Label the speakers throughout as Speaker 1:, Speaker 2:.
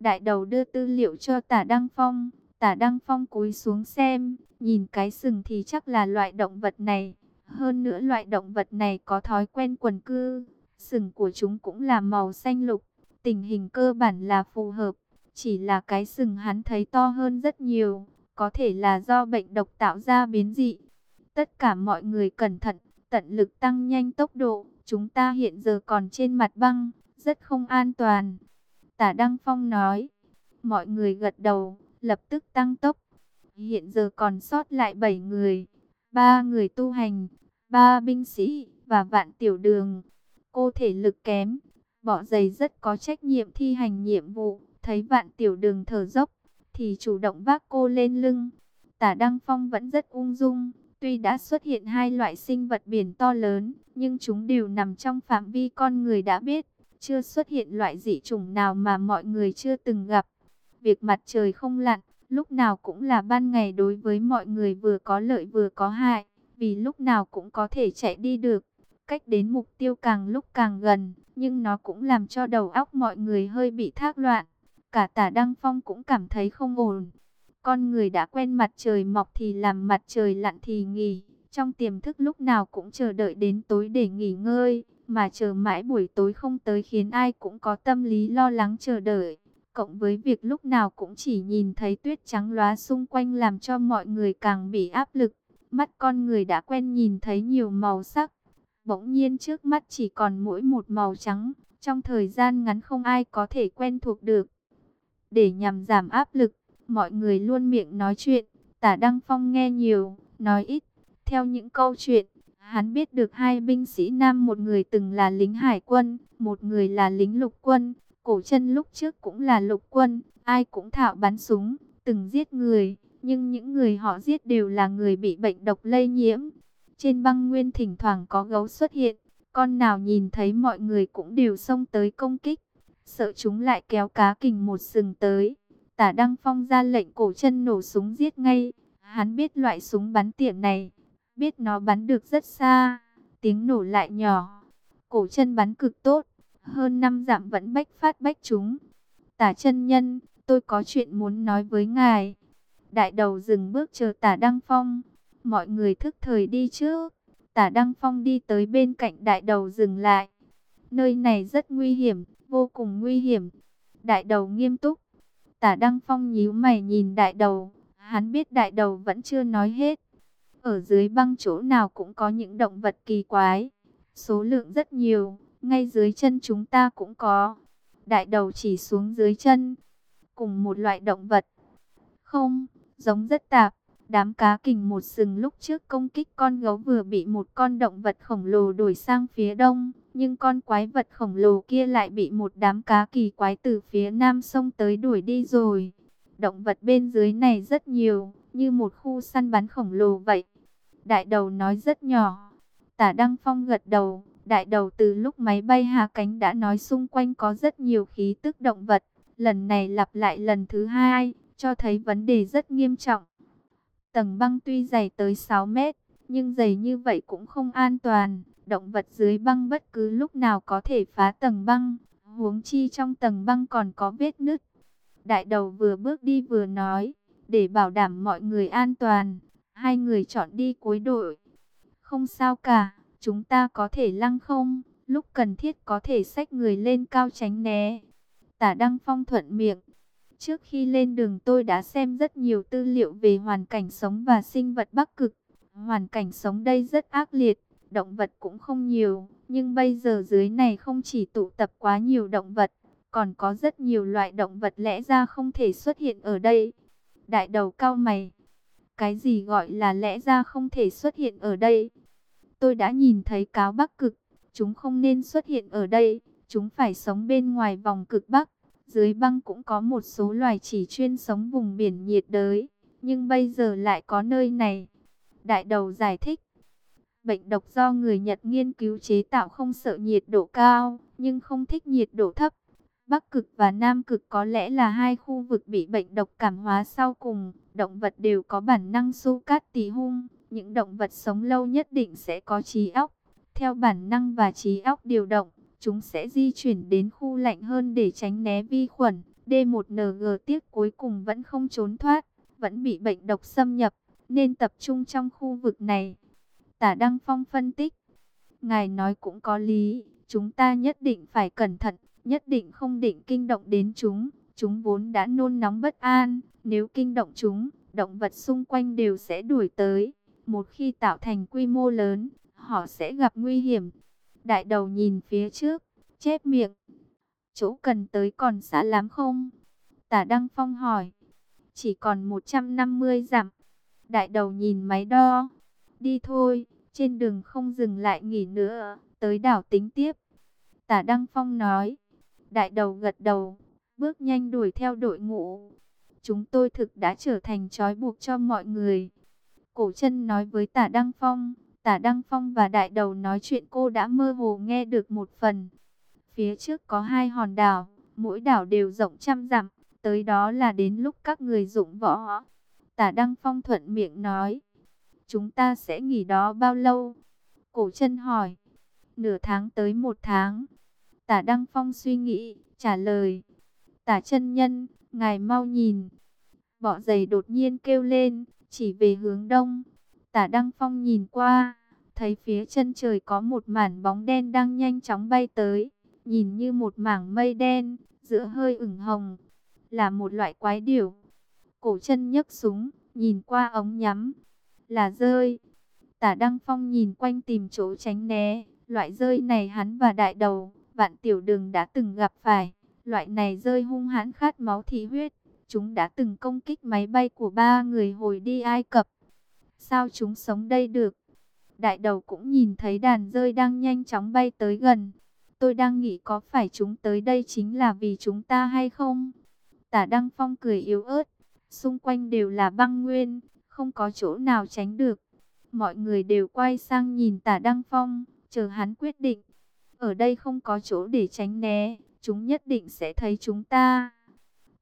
Speaker 1: Đại đầu đưa tư liệu cho tả Đăng Phong. Tả Đăng Phong cúi xuống xem, nhìn cái sừng thì chắc là loại động vật này. Hơn nữa loại động vật này có thói quen quần cư. Sừng của chúng cũng là màu xanh lục. Tình hình cơ bản là phù hợp. Chỉ là cái sừng hắn thấy to hơn rất nhiều. Có thể là do bệnh độc tạo ra biến dị. Tất cả mọi người cẩn thận, tận lực tăng nhanh tốc độ. Chúng ta hiện giờ còn trên mặt băng, rất không an toàn. Tả Đăng Phong nói. Mọi người gật đầu, lập tức tăng tốc. Hiện giờ còn sót lại 7 người. ba người tu hành, ba binh sĩ và vạn tiểu đường. Cô thể lực kém, bỏ giày rất có trách nhiệm thi hành nhiệm vụ. Thấy vạn tiểu đường thở dốc, thì chủ động vác cô lên lưng. Tả Đăng Phong vẫn rất ung dung, tuy đã xuất hiện hai loại sinh vật biển to lớn, nhưng chúng đều nằm trong phạm vi con người đã biết. Chưa xuất hiện loại dị chủng nào mà mọi người chưa từng gặp. Việc mặt trời không lặn, lúc nào cũng là ban ngày đối với mọi người vừa có lợi vừa có hại, vì lúc nào cũng có thể chạy đi được. Cách đến mục tiêu càng lúc càng gần, nhưng nó cũng làm cho đầu óc mọi người hơi bị thác loạn. Cả tả Đăng Phong cũng cảm thấy không ổn. Con người đã quen mặt trời mọc thì làm mặt trời lặn thì nghỉ. Trong tiềm thức lúc nào cũng chờ đợi đến tối để nghỉ ngơi. Mà chờ mãi buổi tối không tới khiến ai cũng có tâm lý lo lắng chờ đợi. Cộng với việc lúc nào cũng chỉ nhìn thấy tuyết trắng lóa xung quanh làm cho mọi người càng bị áp lực. Mắt con người đã quen nhìn thấy nhiều màu sắc. Bỗng nhiên trước mắt chỉ còn mỗi một màu trắng. Trong thời gian ngắn không ai có thể quen thuộc được. Để nhằm giảm áp lực, mọi người luôn miệng nói chuyện. Tả Đăng Phong nghe nhiều, nói ít. Theo những câu chuyện, hắn biết được hai binh sĩ nam một người từng là lính hải quân, một người là lính lục quân. Cổ chân lúc trước cũng là lục quân, ai cũng thạo bắn súng, từng giết người. Nhưng những người họ giết đều là người bị bệnh độc lây nhiễm. Trên băng nguyên thỉnh thoảng có gấu xuất hiện, con nào nhìn thấy mọi người cũng đều xông tới công kích sợ chúng lại kéo cá kình một sừng tới. Tả Đăng Phong ra lệnh cổ chân nổ súng giết ngay. Hắn biết loại súng bắn tỉa này, biết nó bắn được rất xa, tiếng nổ lại nhỏ. Cổ chân bắn cực tốt, hơn năm dặm vẫn bách phát bách chúng. Tả chân nhân, tôi có chuyện muốn nói với ngài. Đại đầu dừng bước chờ tả Đăng Phong, mọi người thức thời đi trước. Tả Đăng Phong đi tới bên cạnh đại đầu dừng lại. Nơi này rất nguy hiểm, vô cùng nguy hiểm. Đại đầu nghiêm túc. Tả Đăng Phong nhíu mày nhìn đại đầu. Hắn biết đại đầu vẫn chưa nói hết. Ở dưới băng chỗ nào cũng có những động vật kỳ quái. Số lượng rất nhiều. Ngay dưới chân chúng ta cũng có. Đại đầu chỉ xuống dưới chân. Cùng một loại động vật. Không, giống rất tạp. Đám cá kình một sừng lúc trước công kích con gấu vừa bị một con động vật khổng lồ đuổi sang phía đông. Nhưng con quái vật khổng lồ kia lại bị một đám cá kỳ quái từ phía nam sông tới đuổi đi rồi. Động vật bên dưới này rất nhiều, như một khu săn bắn khổng lồ vậy. Đại đầu nói rất nhỏ. Tả Đăng Phong gật đầu. Đại đầu từ lúc máy bay hạ cánh đã nói xung quanh có rất nhiều khí tức động vật. Lần này lặp lại lần thứ hai, cho thấy vấn đề rất nghiêm trọng. Tầng băng tuy dày tới 6 mét, nhưng dày như vậy cũng không an toàn. Động vật dưới băng bất cứ lúc nào có thể phá tầng băng, huống chi trong tầng băng còn có vết nứt. Đại đầu vừa bước đi vừa nói, để bảo đảm mọi người an toàn, hai người chọn đi cuối đội. Không sao cả, chúng ta có thể lăng không, lúc cần thiết có thể xách người lên cao tránh né. Tả Đăng Phong thuận miệng. Trước khi lên đường tôi đã xem rất nhiều tư liệu về hoàn cảnh sống và sinh vật Bắc Cực. Hoàn cảnh sống đây rất ác liệt, động vật cũng không nhiều, nhưng bây giờ dưới này không chỉ tụ tập quá nhiều động vật, còn có rất nhiều loại động vật lẽ ra không thể xuất hiện ở đây. Đại đầu cao mày, cái gì gọi là lẽ ra không thể xuất hiện ở đây? Tôi đã nhìn thấy cáo bắc cực, chúng không nên xuất hiện ở đây, chúng phải sống bên ngoài vòng cực bắc. Dưới băng cũng có một số loài chỉ chuyên sống vùng biển nhiệt đới, nhưng bây giờ lại có nơi này. Đại đầu giải thích, Bệnh độc do người Nhật nghiên cứu chế tạo không sợ nhiệt độ cao, nhưng không thích nhiệt độ thấp. Bắc cực và Nam cực có lẽ là hai khu vực bị bệnh độc cảm hóa sau cùng. Động vật đều có bản năng su cát tỳ hung. Những động vật sống lâu nhất định sẽ có trí óc. Theo bản năng và trí óc điều động, chúng sẽ di chuyển đến khu lạnh hơn để tránh né vi khuẩn. D1NG tiếc cuối cùng vẫn không trốn thoát, vẫn bị bệnh độc xâm nhập, nên tập trung trong khu vực này. Tả Đăng Phong phân tích, ngài nói cũng có lý, chúng ta nhất định phải cẩn thận, nhất định không định kinh động đến chúng. Chúng vốn đã nôn nóng bất an, nếu kinh động chúng, động vật xung quanh đều sẽ đuổi tới. Một khi tạo thành quy mô lớn, họ sẽ gặp nguy hiểm. Đại đầu nhìn phía trước, chép miệng. Chỗ cần tới còn xa lắm không? Tả Đăng Phong hỏi. Chỉ còn 150 dặm. Đại đầu nhìn máy đo. Đi thôi, trên đường không dừng lại nghỉ nữa, tới đảo tính tiếp. Tả Đăng Phong nói. Đại đầu gật đầu, bước nhanh đuổi theo đội ngũ. Chúng tôi thực đã trở thành trói buộc cho mọi người. Cổ chân nói với tả Đăng Phong. Tả Đăng Phong và đại đầu nói chuyện cô đã mơ hồ nghe được một phần. Phía trước có hai hòn đảo, mỗi đảo đều rộng trăm dặm. Tới đó là đến lúc các người dụng võ. Tả Đăng Phong thuận miệng nói. Chúng ta sẽ nghỉ đó bao lâu? Cổ chân hỏi. Nửa tháng tới một tháng. Tả Đăng Phong suy nghĩ, trả lời. Tả chân nhân, ngài mau nhìn. Bọ giày đột nhiên kêu lên, chỉ về hướng đông. Tả Đăng Phong nhìn qua, thấy phía chân trời có một mảng bóng đen đang nhanh chóng bay tới. Nhìn như một mảng mây đen, giữa hơi ửng hồng. Là một loại quái điểu. Cổ chân nhấc súng, nhìn qua ống nhắm. Là rơi. Tả Đăng Phong nhìn quanh tìm chỗ tránh né. Loại rơi này hắn và đại đầu, vạn tiểu đường đã từng gặp phải. Loại này rơi hung hãn khát máu thí huyết. Chúng đã từng công kích máy bay của ba người hồi đi Ai Cập. Sao chúng sống đây được? Đại đầu cũng nhìn thấy đàn rơi đang nhanh chóng bay tới gần. Tôi đang nghĩ có phải chúng tới đây chính là vì chúng ta hay không? Tả Đăng Phong cười yếu ớt. Xung quanh đều là băng nguyên, không có chỗ nào tránh được. Mọi người đều quay sang nhìn tả Đăng Phong, chờ hắn quyết định. Ở đây không có chỗ để tránh né, chúng nhất định sẽ thấy chúng ta.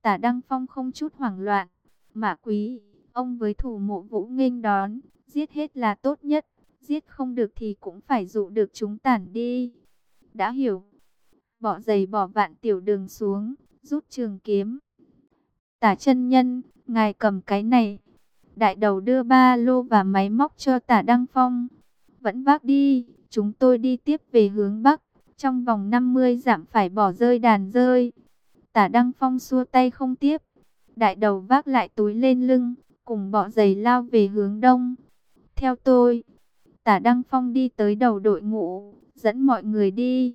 Speaker 1: Tả Đăng Phong không chút hoảng loạn. Mã quý, ông với thủ mộ vũ nghênh đón, giết hết là tốt nhất. Giết không được thì cũng phải dụ được chúng tản đi. Đã hiểu. Bỏ giày bỏ vạn tiểu đường xuống, rút trường kiếm. Tả chân nhân, ngài cầm cái này. Đại đầu đưa ba lô và máy móc cho tả Đăng Phong. Vẫn vác đi, chúng tôi đi tiếp về hướng Bắc. Trong vòng 50 giảm phải bỏ rơi đàn rơi. Tả Đăng Phong xua tay không tiếp. Đại đầu vác lại túi lên lưng, cùng bỏ giày lao về hướng đông. Theo tôi, tả Đăng Phong đi tới đầu đội ngũ, dẫn mọi người đi.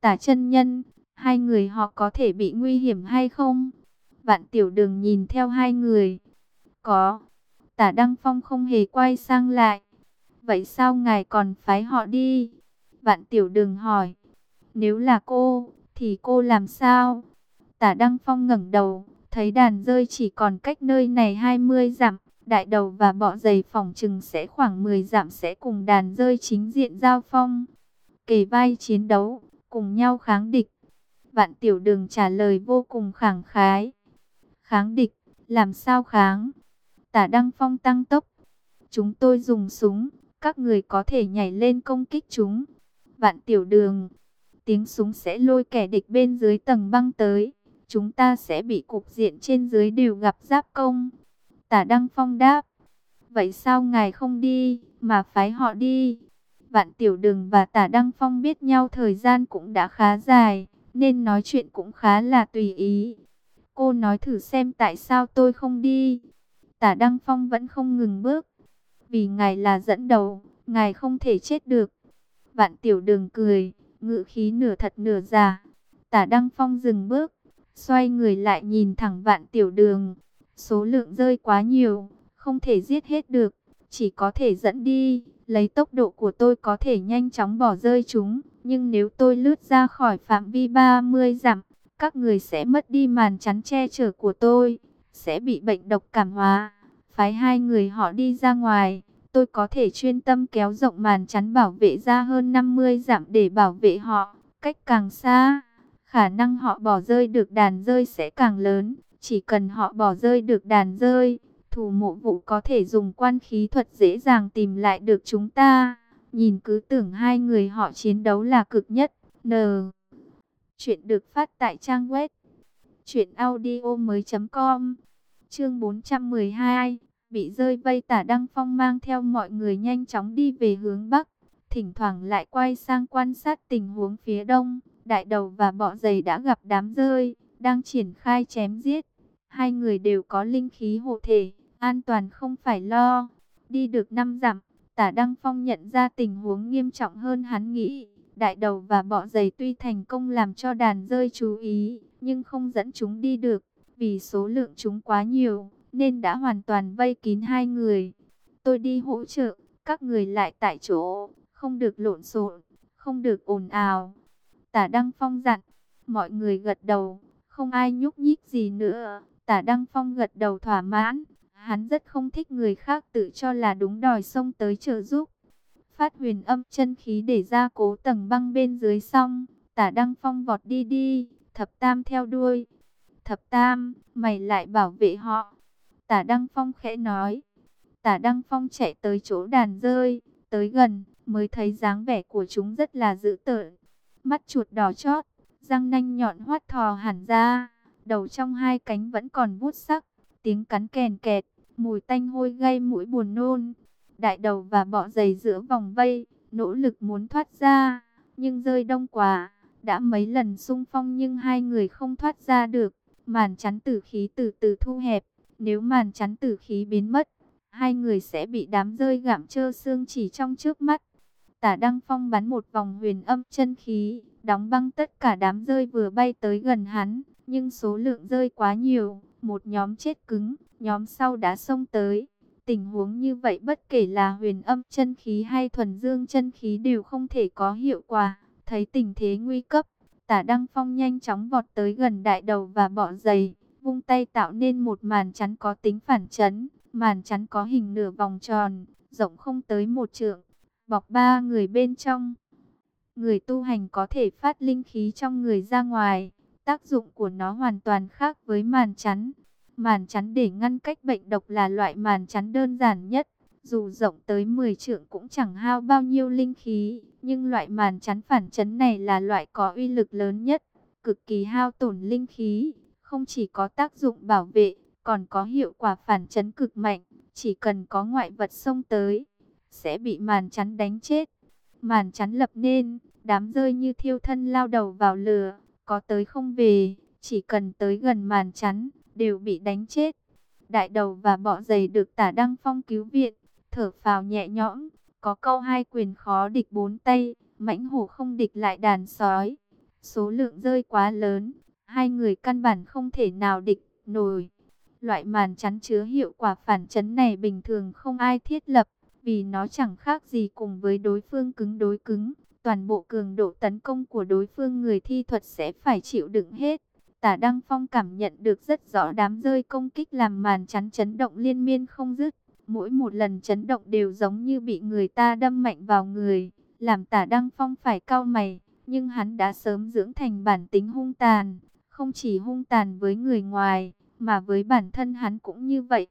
Speaker 1: Tả chân nhân, hai người họ có thể bị nguy hiểm hay không? Vạn tiểu đường nhìn theo hai người. Có. Tả Đăng Phong không hề quay sang lại. Vậy sao ngài còn phái họ đi? Vạn tiểu đường hỏi. Nếu là cô, thì cô làm sao? Tả Đăng Phong ngẩng đầu, thấy đàn rơi chỉ còn cách nơi này 20 dặm. Đại đầu và bọ giày phòng trừng sẽ khoảng 10 dặm sẽ cùng đàn rơi chính diện giao phong. Kề vai chiến đấu, cùng nhau kháng địch. Vạn tiểu đường trả lời vô cùng khẳng khái. Kháng địch, làm sao kháng? Tả Đăng Phong tăng tốc. Chúng tôi dùng súng, các người có thể nhảy lên công kích chúng. Vạn tiểu đường, tiếng súng sẽ lôi kẻ địch bên dưới tầng băng tới. Chúng ta sẽ bị cục diện trên dưới đều gặp giáp công. Tả Đăng Phong đáp. Vậy sao ngài không đi, mà phái họ đi? Vạn Tiểu Đường và Tả Đăng Phong biết nhau thời gian cũng đã khá dài, nên nói chuyện cũng khá là tùy ý. Cô nói thử xem tại sao tôi không đi. Tả Đăng Phong vẫn không ngừng bước. Vì ngài là dẫn đầu, ngài không thể chết được. Vạn Tiểu Đường cười, ngự khí nửa thật nửa giả. Tả Đăng Phong dừng bước, xoay người lại nhìn thẳng Vạn Tiểu Đường. Số lượng rơi quá nhiều, không thể giết hết được, chỉ có thể dẫn đi. Lấy tốc độ của tôi có thể nhanh chóng bỏ rơi chúng, nhưng nếu tôi lướt ra khỏi phạm vi 30 dặm, các người sẽ mất đi màn chắn che chở của tôi, sẽ bị bệnh độc cảm hóa. Phái hai người họ đi ra ngoài, tôi có thể chuyên tâm kéo rộng màn chắn bảo vệ ra hơn 50 dặm để bảo vệ họ, cách càng xa, khả năng họ bỏ rơi được đàn rơi sẽ càng lớn. Chỉ cần họ bỏ rơi được đàn rơi, thủ mộ vụ có thể dùng quan khí thuật dễ dàng tìm lại được chúng ta. Nhìn cứ tưởng hai người họ chiến đấu là cực nhất. N. Chuyện được phát tại trang web Chuyện audio mới com Chương 412 Bị rơi vây tả Đăng Phong mang theo mọi người nhanh chóng đi về hướng Bắc. Thỉnh thoảng lại quay sang quan sát tình huống phía Đông. Đại đầu và bọ giày đã gặp đám rơi Đang triển khai chém giết. Hai người đều có linh khí hộ thể An toàn không phải lo. Đi được năm dặm Tả Đăng Phong nhận ra tình huống nghiêm trọng hơn hắn nghĩ. Đại đầu và bọ giày tuy thành công làm cho đàn rơi chú ý nhưng không dẫn chúng đi được, vì số lượng chúng quá nhiều, nên đã hoàn toàn vây kín hai người. Tôi đi hỗ trợ, các người lại tại chỗ, không được lộn xộn, không được ồn ào. Tả Đăng Phong dặn, mọi người gật đầu, không ai nhúc nhích gì nữa. Tả Đăng Phong gật đầu thỏa mãn, hắn rất không thích người khác tự cho là đúng đòi xông tới trợ giúp. Phát huyền âm chân khí để ra cố tầng băng bên dưới xong, tả Đăng Phong vọt đi đi, Thập Tam theo đuôi. Thập Tam, mày lại bảo vệ họ. Tả Đăng Phong khẽ nói. Tả Đăng Phong chạy tới chỗ đàn rơi, tới gần, mới thấy dáng vẻ của chúng rất là dữ tợn. Mắt chuột đỏ chót, răng nanh nhọn hoắt thò hẳn ra, đầu trong hai cánh vẫn còn vút sắc, tiếng cắn kèn kẹt, mùi tanh hôi gây mũi buồn nôn. Đại đầu và bọ dày giữa vòng vây, nỗ lực muốn thoát ra, nhưng rơi đông quá, đã mấy lần xung phong nhưng hai người không thoát ra được. Màn chắn tử khí từ từ thu hẹp. Nếu màn chắn tử khí biến mất, hai người sẽ bị đám rơi gặm trơ xương chỉ trong trước mắt. Tả Đăng Phong bắn một vòng huyền âm chân khí, đóng băng tất cả đám rơi vừa bay tới gần hắn. Nhưng số lượng rơi quá nhiều, một nhóm chết cứng, nhóm sau đã xông tới. Tình huống như vậy bất kể là huyền âm chân khí hay thuần dương chân khí đều không thể có hiệu quả. Thấy tình thế nguy cấp, tả Đăng Phong nhanh chóng vọt tới gần đại đầu và bỏ giày vung tay tạo nên một màn chắn có tính phản chấn. Màn chắn có hình nửa vòng tròn, rộng không tới một trượng, bọc ba người bên trong. Người tu hành có thể phát linh khí trong người ra ngoài, tác dụng của nó hoàn toàn khác với màn chắn. Màn chắn để ngăn cách bệnh độc là loại màn chắn đơn giản nhất, dù rộng tới 10 trượng cũng chẳng hao bao nhiêu linh khí, nhưng loại màn chắn phản chấn này là loại có uy lực lớn nhất, cực kỳ hao tổn linh khí, không chỉ có tác dụng bảo vệ, còn có hiệu quả phản chấn cực mạnh, chỉ cần có ngoại vật xông tới, sẽ bị màn chắn đánh chết. Màn chắn lập nên, đám rơi như thiêu thân lao đầu vào lửa, có tới không về, chỉ cần tới gần màn chắn, đều bị đánh chết. Đại đầu và bọ giày được tả Đăng Phong cứu viện, thở phào nhẹ nhõm, có câu hai quyền khó địch bốn tay, mãnh hổ không địch lại đàn sói. Số lượng rơi quá lớn, hai người căn bản không thể nào địch nổi. Loại màn chắn chứa hiệu quả phản chấn này bình thường không ai thiết lập, vì nó chẳng khác gì cùng với đối phương cứng đối cứng. Toàn bộ cường độ tấn công của đối phương người thi thuật sẽ phải chịu đựng hết. Tả Đăng Phong cảm nhận được rất rõ đám rơi công kích làm màn chắn chấn động liên miên không dứt. Mỗi một lần chấn động đều giống như bị người ta đâm mạnh vào người, làm tả Đăng Phong phải cau mày, nhưng hắn đã sớm dưỡng thành bản tính hung tàn, không chỉ hung tàn với người ngoài, mà với bản thân hắn cũng như vậy.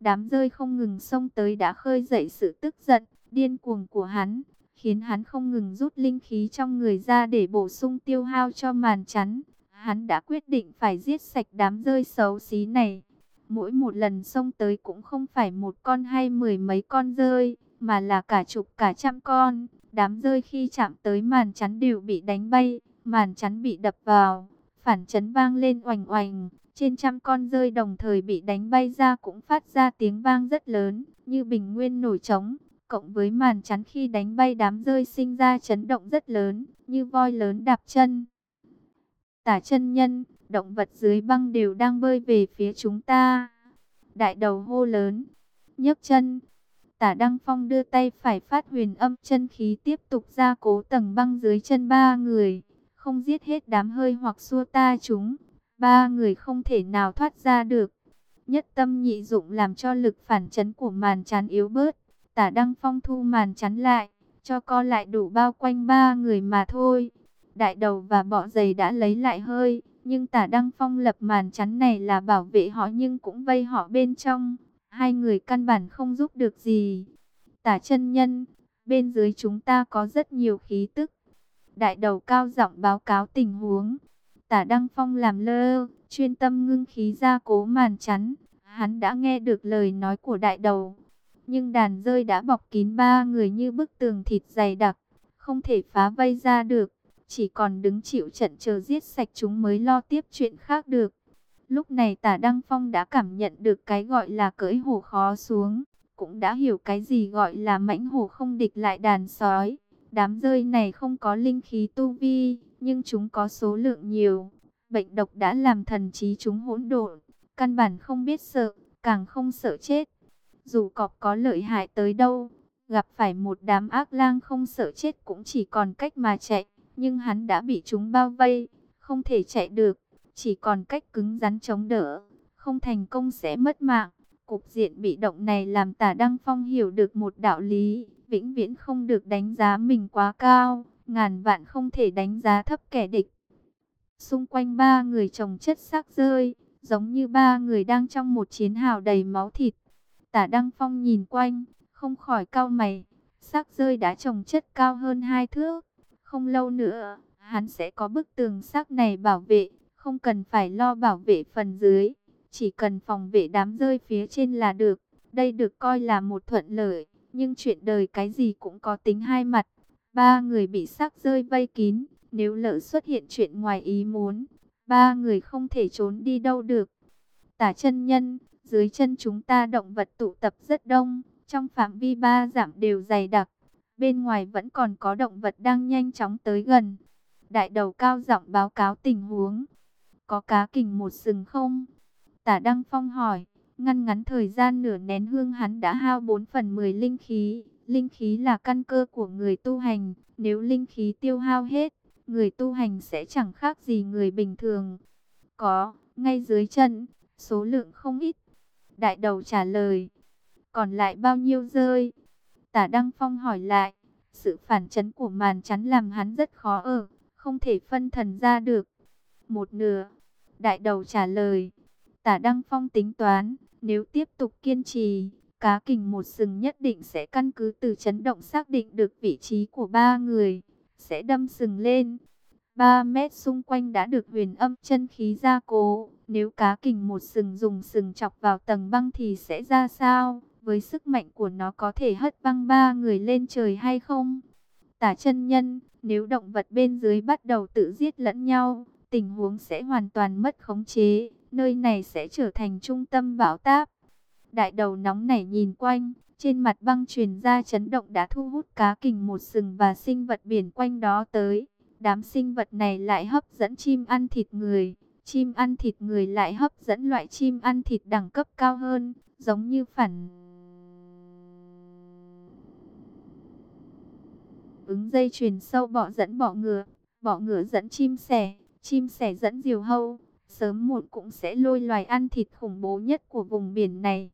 Speaker 1: Đám rơi không ngừng xông tới đã khơi dậy sự tức giận, điên cuồng của hắn, khiến hắn không ngừng rút linh khí trong người ra để bổ sung tiêu hao cho màn chắn. Hắn đã quyết định phải giết sạch đám rơi xấu xí này. Mỗi một lần xông tới cũng không phải một con hay mười mấy con rơi, mà là cả chục cả trăm con. Đám rơi khi chạm tới màn chắn đều bị đánh bay, màn chắn bị đập vào, phản chấn vang lên oành oành. Trên trăm con rơi đồng thời bị đánh bay ra cũng phát ra tiếng vang rất lớn, như bình nguyên nổi trống. Cộng với màn chắn khi đánh bay đám rơi sinh ra chấn động rất lớn, như voi lớn đạp chân. Tả chân nhân, động vật dưới băng đều đang bơi về phía chúng ta. Đại đầu hô lớn, nhấc chân. Tả Đăng Phong đưa tay phải phát huyền âm chân khí tiếp tục ra cố tầng băng dưới chân ba người. Không giết hết đám hơi hoặc xua ta chúng. Ba người không thể nào thoát ra được. Nhất tâm nhị dụng làm cho lực phản chấn của màn chắn yếu bớt. Tả Đăng Phong thu màn chắn lại, cho co lại đủ bao quanh ba người mà thôi. Đại đầu và bọ giày đã lấy lại hơi, nhưng tả Đăng Phong lập màn chắn này là bảo vệ họ nhưng cũng vây họ bên trong. Hai người căn bản không giúp được gì. Tả chân nhân, bên dưới chúng ta có rất nhiều khí tức. Đại đầu cao giọng báo cáo tình huống. Tả Đăng Phong làm lơ, chuyên tâm ngưng khí ra cố màn chắn. Hắn đã nghe được lời nói của đại đầu. Nhưng đàn rơi đã bọc kín ba người như bức tường thịt dày đặc. Không thể phá vây ra được. Chỉ còn đứng chịu trận chờ giết sạch chúng mới lo tiếp chuyện khác được. Lúc này tả Đăng Phong đã cảm nhận được cái gọi là cưỡi hổ khó xuống. Cũng đã hiểu cái gì gọi là mãnh hổ không địch lại đàn sói. Đám rơi này không có linh khí tu vi, nhưng chúng có số lượng nhiều. Bệnh độc đã làm thần trí chúng hỗn độn, căn bản không biết sợ, càng không sợ chết. Dù cọp có lợi hại tới đâu, gặp phải một đám ác lang không sợ chết cũng chỉ còn cách mà chạy. Nhưng hắn đã bị chúng bao vây, không thể chạy được, chỉ còn cách cứng rắn chống đỡ, không thành công sẽ mất mạng. Cục diện bị động này làm tả Đăng Phong hiểu được một đạo lý, vĩnh viễn không được đánh giá mình quá cao, ngàn vạn không thể đánh giá thấp kẻ địch. Xung quanh ba người chồng chất xác rơi, giống như ba người đang trong một chiến hào đầy máu thịt. Tả Đăng Phong nhìn quanh, không khỏi cao mày, xác rơi đã trồng chất cao hơn hai thước. Không lâu nữa, hắn sẽ có bức tường xác này bảo vệ, không cần phải lo bảo vệ phần dưới, chỉ cần phòng vệ đám rơi phía trên là được. Đây được coi là một thuận lợi, nhưng chuyện đời cái gì cũng có tính hai mặt. Ba người bị xác rơi vây kín, nếu lỡ xuất hiện chuyện ngoài ý muốn, ba người không thể trốn đi đâu được. Tả chân nhân, dưới chân chúng ta động vật tụ tập rất đông, trong phạm vi ba giảm đều dày đặc. Bên ngoài vẫn còn có động vật đang nhanh chóng tới gần. Đại đầu cao giọng báo cáo tình huống. Có cá kình một sừng không? Tả Đăng Phong hỏi. Ngăn ngắn thời gian nửa nén hương hắn đã hao 4 phần 10 linh khí. Linh khí là căn cơ của người tu hành. Nếu linh khí tiêu hao hết, người tu hành sẽ chẳng khác gì người bình thường. Có, ngay dưới chân, số lượng không ít. Đại đầu trả lời. Còn lại bao nhiêu rơi? Tả Đăng Phong hỏi lại. Sự phản chấn của màn chắn làm hắn rất khó ở, không thể phân thần ra được. Một nửa. Đại đầu trả lời. Tả Đăng Phong tính toán, nếu tiếp tục kiên trì, cá kình một sừng nhất định sẽ căn cứ từ chấn động xác định được vị trí của ba người, sẽ đâm sừng lên. 3 mét xung quanh đã được huyền âm chân khí gia cố, nếu cá kình một sừng dùng sừng chọc vào tầng băng thì sẽ ra sao? Với sức mạnh của nó có thể hất băng ba người lên trời hay không? Tả chân nhân, nếu động vật bên dưới bắt đầu tự giết lẫn nhau, tình huống sẽ hoàn toàn mất khống chế, nơi này sẽ trở thành trung tâm bão táp. Đại đầu nóng nảy nhìn quanh, trên mặt băng truyền ra chấn động đã thu hút cá kình một sừng và sinh vật biển quanh đó tới. Đám sinh vật này lại hấp dẫn chim ăn thịt người, chim ăn thịt người lại hấp dẫn loại chim ăn thịt đẳng cấp cao hơn, giống như phản ứng dây truyền sâu bọ dẫn bọ ngựa, bọ ngựa dẫn chim sẻ, chim sẻ dẫn diều hâu, sớm muộn cũng sẽ lôi loài ăn thịt khủng bố nhất của vùng biển này.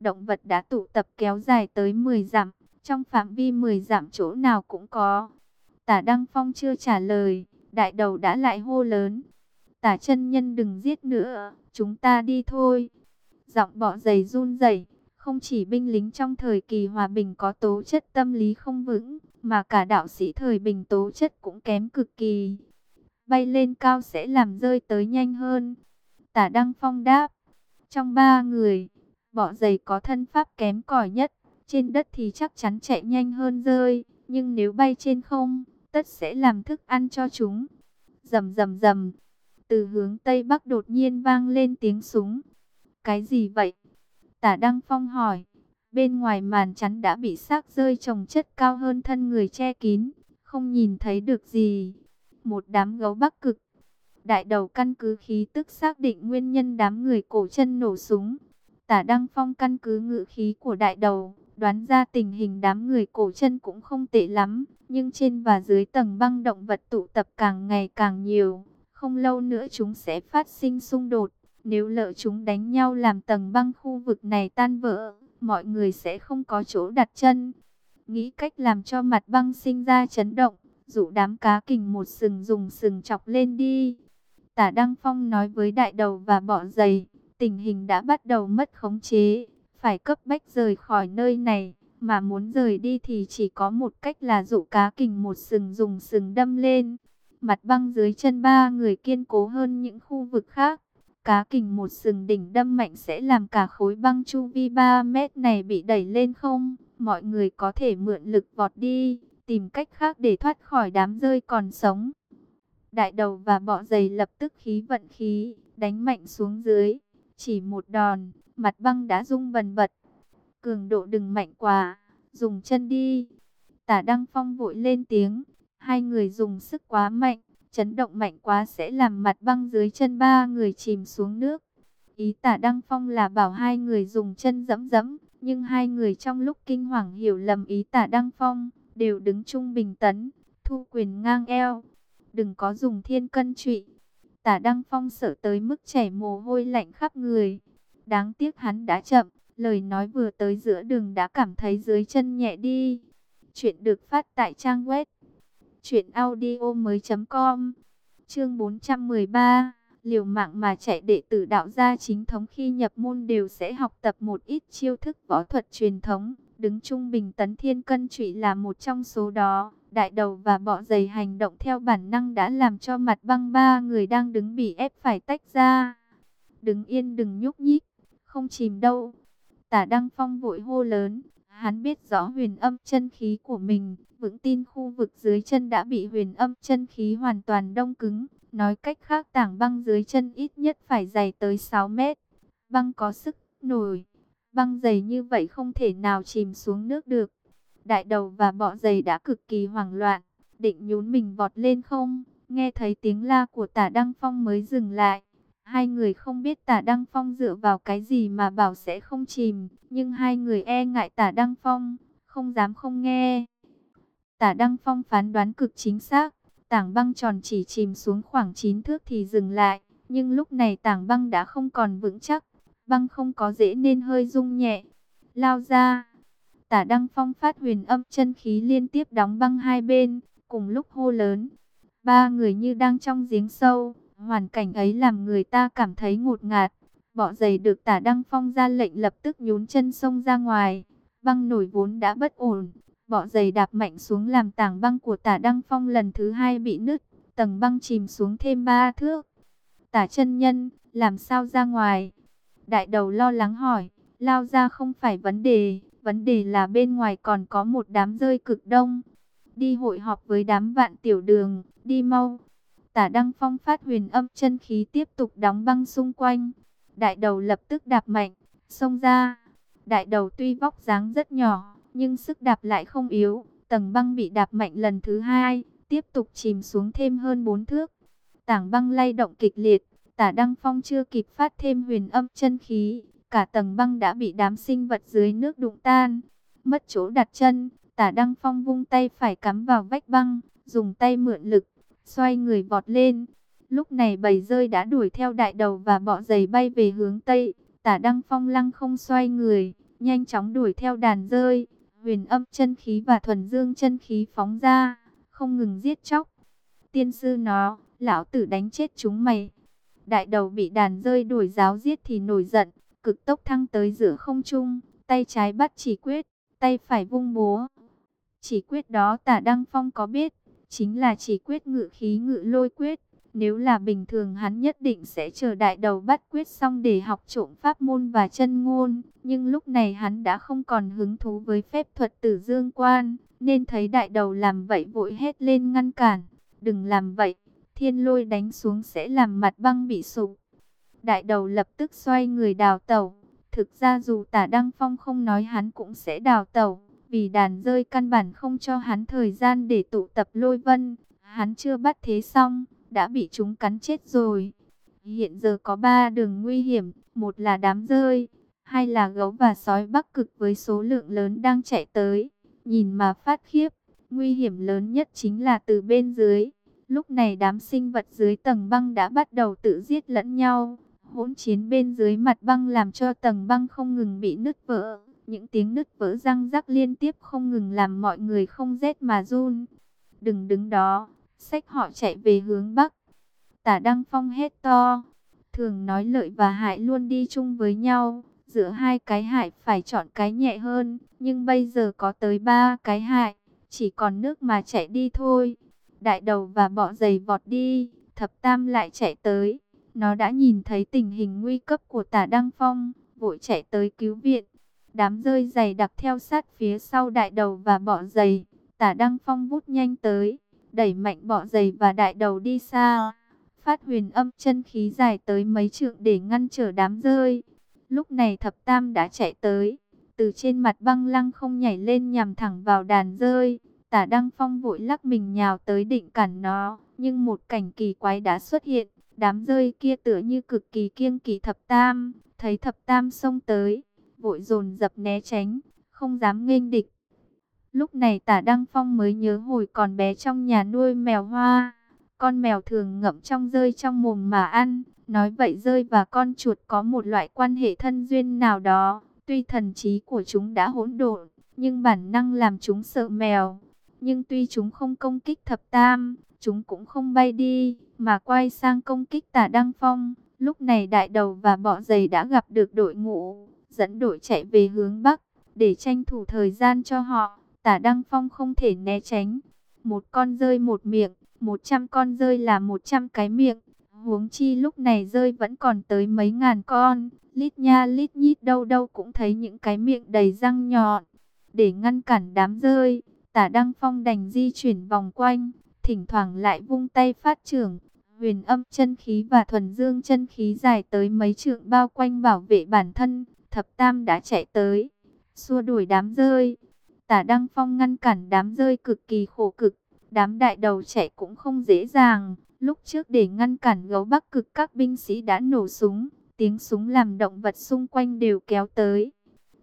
Speaker 1: Động vật đã tụ tập kéo dài tới 10 dặm, trong phạm vi 10 dặm chỗ nào cũng có. Tả Đăng Phong chưa trả lời, đại đầu đã lại hô lớn. Tả chân nhân đừng giết nữa, chúng ta đi thôi. Giọng bọ dày run rẩy không chỉ binh lính trong thời kỳ hòa bình có tố chất tâm lý không vững, mà cả đạo sĩ thời bình tố chất cũng kém cực kỳ. Bay lên cao sẽ làm rơi tới nhanh hơn. Tả Đăng Phong đáp, trong ba người, bọ giày có thân pháp kém cỏi nhất, trên đất thì chắc chắn chạy nhanh hơn rơi, nhưng nếu bay trên không, tất sẽ làm thức ăn cho chúng. Rầm rầm rầm, từ hướng Tây Bắc đột nhiên vang lên tiếng súng. Cái gì vậy? Tả Đăng Phong hỏi. Bên ngoài màn chắn đã bị xác rơi trồng chất cao hơn thân người che kín, không nhìn thấy được gì. Một đám gấu bắc cực. Đại đầu căn cứ khí tức xác định nguyên nhân đám người cổ chân nổ súng. Tả Đăng Phong căn cứ ngự khí của đại đầu, đoán ra tình hình đám người cổ chân cũng không tệ lắm. Nhưng trên và dưới tầng băng động vật tụ tập càng ngày càng nhiều. Không lâu nữa chúng sẽ phát sinh xung đột. Nếu lỡ chúng đánh nhau làm tầng băng khu vực này tan vỡ, mọi người sẽ không có chỗ đặt chân. Nghĩ cách làm cho mặt băng sinh ra chấn động, dụ đám cá kình một sừng dùng sừng chọc lên đi. Tả Đăng Phong nói với đại đầu và bỏ giày, tình hình đã bắt đầu mất khống chế, phải cấp bách rời khỏi nơi này, mà muốn rời đi thì chỉ có một cách là dụ cá kình một sừng dùng sừng đâm lên. Mặt băng dưới chân ba người kiên cố hơn những khu vực khác. Cá kình một sừng đỉnh đâm mạnh sẽ làm cả khối băng chu vi 3 mét này bị đẩy lên không. Mọi người có thể mượn lực vọt đi, tìm cách khác để thoát khỏi đám rơi còn sống. Đại đầu và bọ giày lập tức khí vận khí, đánh mạnh xuống dưới. Chỉ một đòn, mặt băng đã rung bần bật. Cường độ đừng mạnh quá, dùng chân đi. Tả Đăng Phong vội lên tiếng, hai người dùng sức quá mạnh, chấn động mạnh quá sẽ làm mặt băng dưới chân ba người chìm xuống nước. Ý tả Đăng Phong là bảo hai người dùng chân dẫm dẫm, nhưng hai người trong lúc kinh hoàng hiểu lầm ý tả Đăng Phong, đều đứng trung bình tấn, thu quyền ngang eo. Đừng có dùng thiên cân trụy. Tả Đăng Phong sợ tới mức chảy mồ hôi lạnh khắp người. Đáng tiếc hắn đã chậm, lời nói vừa tới giữa đường đã cảm thấy dưới chân nhẹ đi. Chuyện được phát tại trang web truyệnaudiomoi.com. Chương 413, liều mạng mà chạy đệ tử đạo gia chính thống khi nhập môn đều sẽ học tập một ít chiêu thức võ thuật truyền thống, đứng trung bình tấn thiên cân trụy là một trong số đó. Đại đầu và bọ giày hành động theo bản năng đã làm cho mặt băng ba người đang đứng bị ép phải tách ra. Đứng yên đừng nhúc nhích, không chìm đâu. Tả Đăng Phong vội hô lớn, hắn biết rõ huyền âm chân khí của mình, vững tin khu vực dưới chân đã bị huyền âm chân khí hoàn toàn đông cứng. Nói cách khác tảng băng dưới chân ít nhất phải dày tới 6 mét. Băng có sức nổi, băng dày như vậy không thể nào chìm xuống nước được. Đại đầu và bọ dày đã cực kỳ hoảng loạn, định nhún mình vọt lên không, nghe thấy tiếng la của tả Đăng Phong mới dừng lại. Hai người không biết tả Đăng Phong dựa vào cái gì mà bảo sẽ không chìm, nhưng hai người e ngại tả Đăng Phong, không dám không nghe. Tả Đăng Phong phán đoán cực chính xác, tảng băng tròn chỉ chìm xuống khoảng 9 thước thì dừng lại, nhưng lúc này tảng băng đã không còn vững chắc, băng không có dễ nên hơi rung nhẹ. Lao ra, tả Đăng Phong phát huyền âm chân khí liên tiếp đóng băng hai bên, cùng lúc hô lớn. Ba người như đang trong giếng sâu, hoàn cảnh ấy làm người ta cảm thấy ngột ngạt. Bọ giày được tả Đăng Phong ra lệnh lập tức nhún chân sông ra ngoài, băng nổi vốn đã bất ổn, Bọ giày đạp mạnh xuống làm tảng băng của tả Đăng Phong lần thứ hai bị nứt, tầng băng chìm xuống thêm ba thước. Tả chân nhân, làm sao ra ngoài? Đại đầu lo lắng hỏi, lao ra không phải vấn đề, vấn đề là bên ngoài còn có một đám rơi cực đông. Đi hội họp với đám vạn tiểu đường, đi mau. Tả Đăng Phong phát huyền âm chân khí tiếp tục đóng băng xung quanh. Đại đầu lập tức đạp mạnh, xông ra. Đại đầu tuy vóc dáng rất nhỏ, nhưng sức đạp lại không yếu. Tầng băng bị đạp mạnh lần thứ hai, tiếp tục chìm xuống thêm hơn 4 thước. Tảng băng lay động kịch liệt, tả Đăng Phong chưa kịp phát thêm huyền âm chân khí. Cả tầng băng đã bị đám sinh vật dưới nước đụng tan. Mất chỗ đặt chân, tả Đăng Phong vung tay phải cắm vào vách băng, dùng tay mượn lực, xoay người vọt lên. Lúc này bầy rơi đã đuổi theo đại đầu và bọ giày bay về hướng Tây. Tả Đăng Phong lăng không xoay người, nhanh chóng đuổi theo đàn rơi huyền âm chân khí và thuần dương chân khí phóng ra, không ngừng giết chóc. Tiên sư nó, lão tử đánh chết chúng mày. Đại đầu bị đàn rơi đuổi giáo giết thì nổi giận, cực tốc thăng tới giữa không trung, tay trái bắt chỉ quyết, tay phải vung búa. Chỉ quyết đó tả Đăng Phong có biết, chính là chỉ quyết ngự khí ngự lôi quyết. Nếu là bình thường hắn nhất định sẽ chờ đại đầu bắt quyết xong để học trộm pháp môn và chân ngôn. Nhưng lúc này hắn đã không còn hứng thú với phép thuật tử dương quan. Nên thấy đại đầu làm vậy vội hết lên ngăn cản. Đừng làm vậy, thiên lôi đánh xuống sẽ làm mặt băng bị sụp. Đại đầu lập tức xoay người đào tẩu. Thực ra dù tả Đăng Phong không nói hắn cũng sẽ đào tẩu. Vì đàn rơi căn bản không cho hắn thời gian để tụ tập lôi vân. Hắn chưa bắt thế xong đã bị chúng cắn chết rồi. Hiện giờ có ba đường nguy hiểm, một là đám rơi, hai là gấu và sói bắc cực với số lượng lớn đang chạy tới. Nhìn mà phát khiếp, nguy hiểm lớn nhất chính là từ bên dưới. Lúc này đám sinh vật dưới tầng băng đã bắt đầu tự giết lẫn nhau. Hỗn chiến bên dưới mặt băng làm cho tầng băng không ngừng bị nứt vỡ. Những tiếng nứt vỡ răng rắc liên tiếp không ngừng làm mọi người không rét mà run. Đừng đứng đó, Sách họ chạy về hướng Bắc. Tả Đăng Phong hét to. Thường nói lợi và hại luôn đi chung với nhau. Giữa hai cái hại phải chọn cái nhẹ hơn. Nhưng bây giờ có tới ba cái hại. Chỉ còn nước mà chạy đi thôi. Đại đầu và bọ dày vọt đi, thập tam lại chạy tới. Nó đã nhìn thấy tình hình nguy cấp của tả Đăng Phong, vội chạy tới cứu viện. Đám rơi dày đặc theo sát phía sau đại đầu và bọ dày. Tả Đăng Phong vút nhanh tới, đẩy mạnh bọ dày và đại đầu đi xa. Phát huyền âm chân khí dài tới mấy trượng để ngăn trở đám rơi. Lúc này thập tam đã chạy tới, từ trên mặt băng lăng không nhảy lên nhằm thẳng vào đàn rơi. Tả Đăng Phong vội lắc mình nhào tới định cản nó, nhưng một cảnh kỳ quái đã xuất hiện. Đám rơi kia tựa như cực kỳ kiêng kỳ thập tam, thấy thập tam xông tới, vội dồn dập né tránh, không dám nghênh địch. Lúc này tả Đăng Phong mới nhớ hồi còn bé trong nhà nuôi mèo hoa. Con mèo thường ngậm trong rơi trong mồm mà ăn. Nói vậy rơi và con chuột có một loại quan hệ thân duyên nào đó. Tuy thần trí của chúng đã hỗn độn, nhưng bản năng làm chúng sợ mèo. Nhưng tuy chúng không công kích thập tam, chúng cũng không bay đi, mà quay sang công kích tả Đăng Phong. Lúc này đại đầu và bọ giày đã gặp được đội ngũ, dẫn đội chạy về hướng Bắc, để tranh thủ thời gian cho họ. Tả Đăng Phong không thể né tránh. Một con rơi một miệng, một trăm con rơi là một trăm cái miệng. Huống chi lúc này rơi vẫn còn tới mấy ngàn con. Lít nha lít nhít đâu đâu cũng thấy những cái miệng đầy răng nhọn. Để ngăn cản đám rơi, tả Đăng Phong đành di chuyển vòng quanh. Thỉnh thoảng lại vung tay phát trưởng. Huyền âm chân khí và thuần dương chân khí dài tới mấy trượng bao quanh bảo vệ bản thân. Thập Tam đã chạy tới, xua đuổi đám rơi. Tả Đăng Phong ngăn cản đám rơi cực kỳ khổ cực, đám đại đầu chạy cũng không dễ dàng. Lúc trước để ngăn cản gấu bắc cực các binh sĩ đã nổ súng, tiếng súng làm động vật xung quanh đều kéo tới.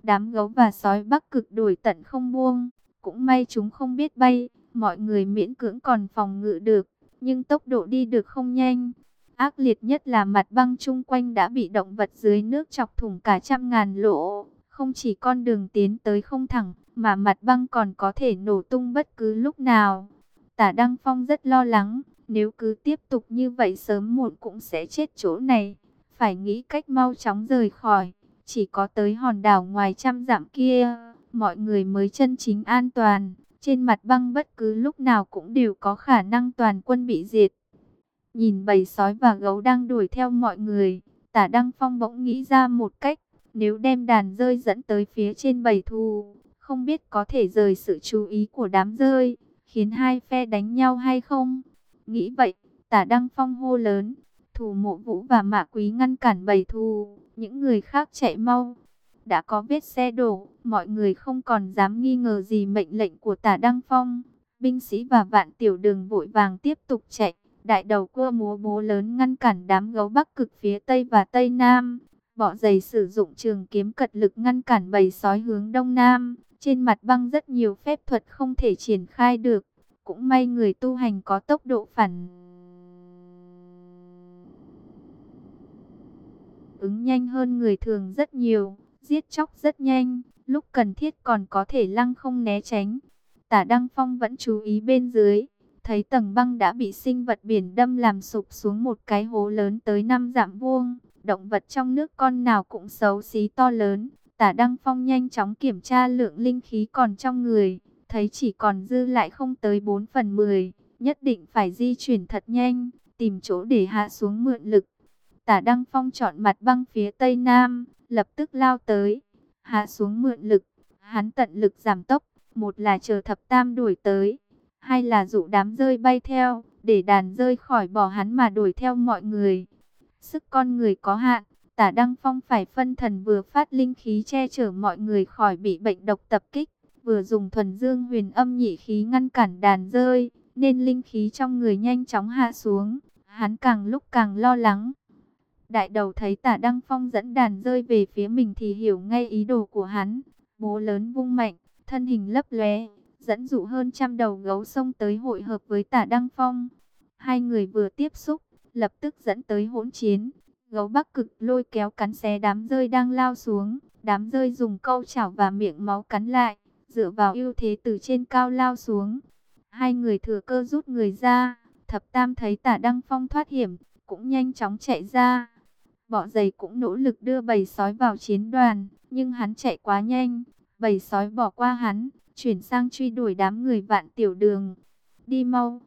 Speaker 1: Đám gấu và sói bắc cực đuổi tận không buông, cũng may chúng không biết bay, mọi người miễn cưỡng còn phòng ngự được, nhưng tốc độ đi được không nhanh. Ác liệt nhất là mặt băng chung quanh đã bị động vật dưới nước chọc thủng cả trăm ngàn lỗ, không chỉ con đường tiến tới không thẳng, mà mặt băng còn có thể nổ tung bất cứ lúc nào. Tả Đăng Phong rất lo lắng, nếu cứ tiếp tục như vậy sớm muộn cũng sẽ chết chỗ này. Phải nghĩ cách mau chóng rời khỏi, chỉ có tới hòn đảo ngoài trăm dặm kia, mọi người mới chân chính an toàn. Trên mặt băng bất cứ lúc nào cũng đều có khả năng toàn quân bị diệt. Nhìn bầy sói và gấu đang đuổi theo mọi người, tả Đăng Phong bỗng nghĩ ra một cách, nếu đem đàn rơi dẫn tới phía trên bầy thù, không biết có thể rời sự chú ý của đám rơi, khiến hai phe đánh nhau hay không. Nghĩ vậy, tả Đăng Phong hô lớn, thủ mộ vũ và mạ quý ngăn cản bầy thù, những người khác chạy mau. Đã có vết xe đổ, mọi người không còn dám nghi ngờ gì mệnh lệnh của tả Đăng Phong. Binh sĩ và vạn tiểu đường vội vàng tiếp tục chạy. Đại đầu cua múa bố lớn ngăn cản đám gấu bắc cực phía Tây và Tây Nam. Bỏ giày sử dụng trường kiếm cật lực ngăn cản bầy sói hướng Đông Nam. Trên mặt băng rất nhiều phép thuật không thể triển khai được. Cũng may người tu hành có tốc độ phản ứng nhanh hơn người thường rất nhiều, giết chóc rất nhanh, lúc cần thiết còn có thể lăng không né tránh. Tả Đăng Phong vẫn chú ý bên dưới, thấy tầng băng đã bị sinh vật biển đâm làm sụp xuống một cái hố lớn tới 5 dặm vuông. Động vật trong nước con nào cũng xấu xí to lớn. Tả Đăng Phong nhanh chóng kiểm tra lượng linh khí còn trong người, thấy chỉ còn dư lại không tới 4 phần 10, nhất định phải di chuyển thật nhanh, tìm chỗ để hạ xuống mượn lực. Tả Đăng Phong chọn mặt băng phía tây nam, lập tức lao tới, hạ xuống mượn lực, hắn tận lực giảm tốc, một là chờ thập tam đuổi tới, hai là dụ đám rơi bay theo, để đàn rơi khỏi bỏ hắn mà đuổi theo mọi người. Sức con người có hạn, tả Đăng Phong phải phân thần vừa phát linh khí che chở mọi người khỏi bị bệnh độc tập kích, vừa dùng thuần dương huyền âm nhị khí ngăn cản đàn rơi, nên linh khí trong người nhanh chóng hạ xuống. Hắn càng lúc càng lo lắng. Đại đầu thấy tả Đăng Phong dẫn đàn rơi về phía mình thì hiểu ngay ý đồ của hắn. Bố lớn vung mạnh, thân hình lấp lóe dẫn dụ hơn trăm đầu gấu sông tới hội hợp với tả Đăng Phong. Hai người vừa tiếp xúc, lập tức dẫn tới hỗn chiến. Gấu bắc cực lôi kéo cắn xé đám rơi đang lao xuống, đám rơi dùng câu chảo và miệng máu cắn lại, dựa vào ưu thế từ trên cao lao xuống. Hai người thừa cơ rút người ra, thập tam thấy tả Đăng Phong thoát hiểm, cũng nhanh chóng chạy ra bọ giày cũng nỗ lực đưa bầy sói vào chiến đoàn, nhưng hắn chạy quá nhanh, bầy sói bỏ qua hắn, chuyển sang truy đuổi đám người vạn tiểu đường. Đi mau,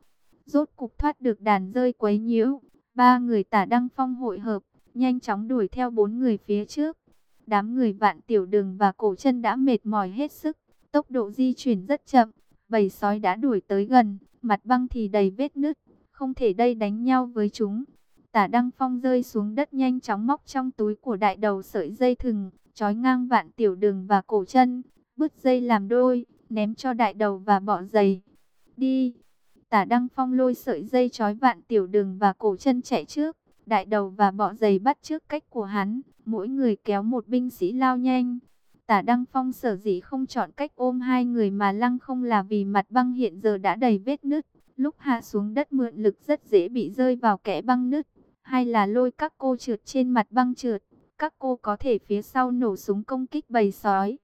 Speaker 1: rốt cục thoát được đàn rơi quấy nhiễu. Ba người tả đăng phong hội hợp, nhanh chóng đuổi theo bốn người phía trước. Đám người vạn tiểu đường và cổ chân đã mệt mỏi hết sức, tốc độ di chuyển rất chậm. Bầy sói đã đuổi tới gần, mặt băng thì đầy vết nứt, không thể đây đánh nhau với chúng. Tả Đăng Phong rơi xuống đất nhanh chóng móc trong túi của đại đầu sợi dây thừng, trói ngang vạn tiểu đường và cổ chân, bứt dây làm đôi, ném cho đại đầu và bọ giày. Đi! Tả Đăng Phong lôi sợi dây trói vạn tiểu đường và cổ chân chạy trước, đại đầu và bọ giày bắt trước cách của hắn, mỗi người kéo một binh sĩ lao nhanh. Tả Đăng Phong sở dĩ không chọn cách ôm hai người mà lăng không là vì mặt băng hiện giờ đã đầy vết nứt, lúc hạ xuống đất mượn lực rất dễ bị rơi vào kẽ băng nứt hay là lôi các cô trượt trên mặt băng trượt, các cô có thể phía sau nổ súng công kích bầy sói.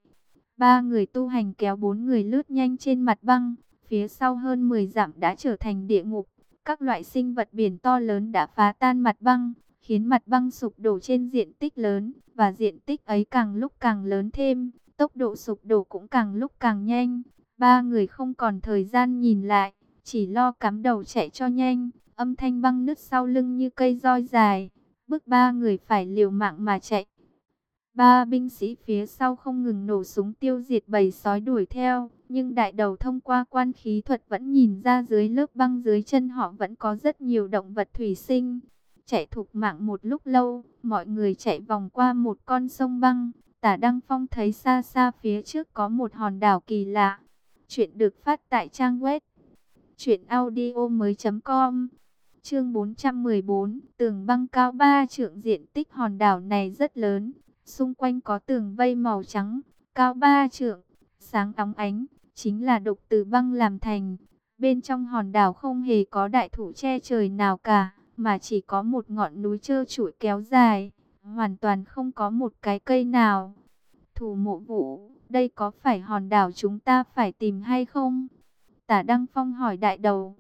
Speaker 1: Ba người tu hành kéo bốn người lướt nhanh trên mặt băng, phía sau hơn 10 dặm đã trở thành địa ngục. Các loại sinh vật biển to lớn đã phá tan mặt băng, khiến mặt băng sụp đổ trên diện tích lớn, và diện tích ấy càng lúc càng lớn thêm, tốc độ sụp đổ cũng càng lúc càng nhanh. Ba người không còn thời gian nhìn lại, chỉ lo cắm đầu chạy cho nhanh. Âm thanh băng nứt sau lưng như cây roi dài, bước ba người phải liều mạng mà chạy. Ba binh sĩ phía sau không ngừng nổ súng tiêu diệt bầy sói đuổi theo, nhưng đại đầu thông qua quan khí thuật vẫn nhìn ra dưới lớp băng dưới chân họ vẫn có rất nhiều động vật thủy sinh. Chạy thục mạng một lúc lâu, mọi người chạy vòng qua một con sông băng, tả Đăng Phong thấy xa xa phía trước có một hòn đảo kỳ lạ. Chuyện được phát tại trang web chuyện audio mới.com Chương 414, tường băng cao 3 trượng diện tích hòn đảo này rất lớn, xung quanh có tường vây màu trắng, cao 3 trượng, sáng óng ánh, chính là độc từ băng làm thành. Bên trong hòn đảo không hề có đại thủ che trời nào cả, mà chỉ có một ngọn núi trơ trụi kéo dài, hoàn toàn không có một cái cây nào. Thủ mộ vũ, đây có phải hòn đảo chúng ta phải tìm hay không? Tả Đăng Phong hỏi đại đầu.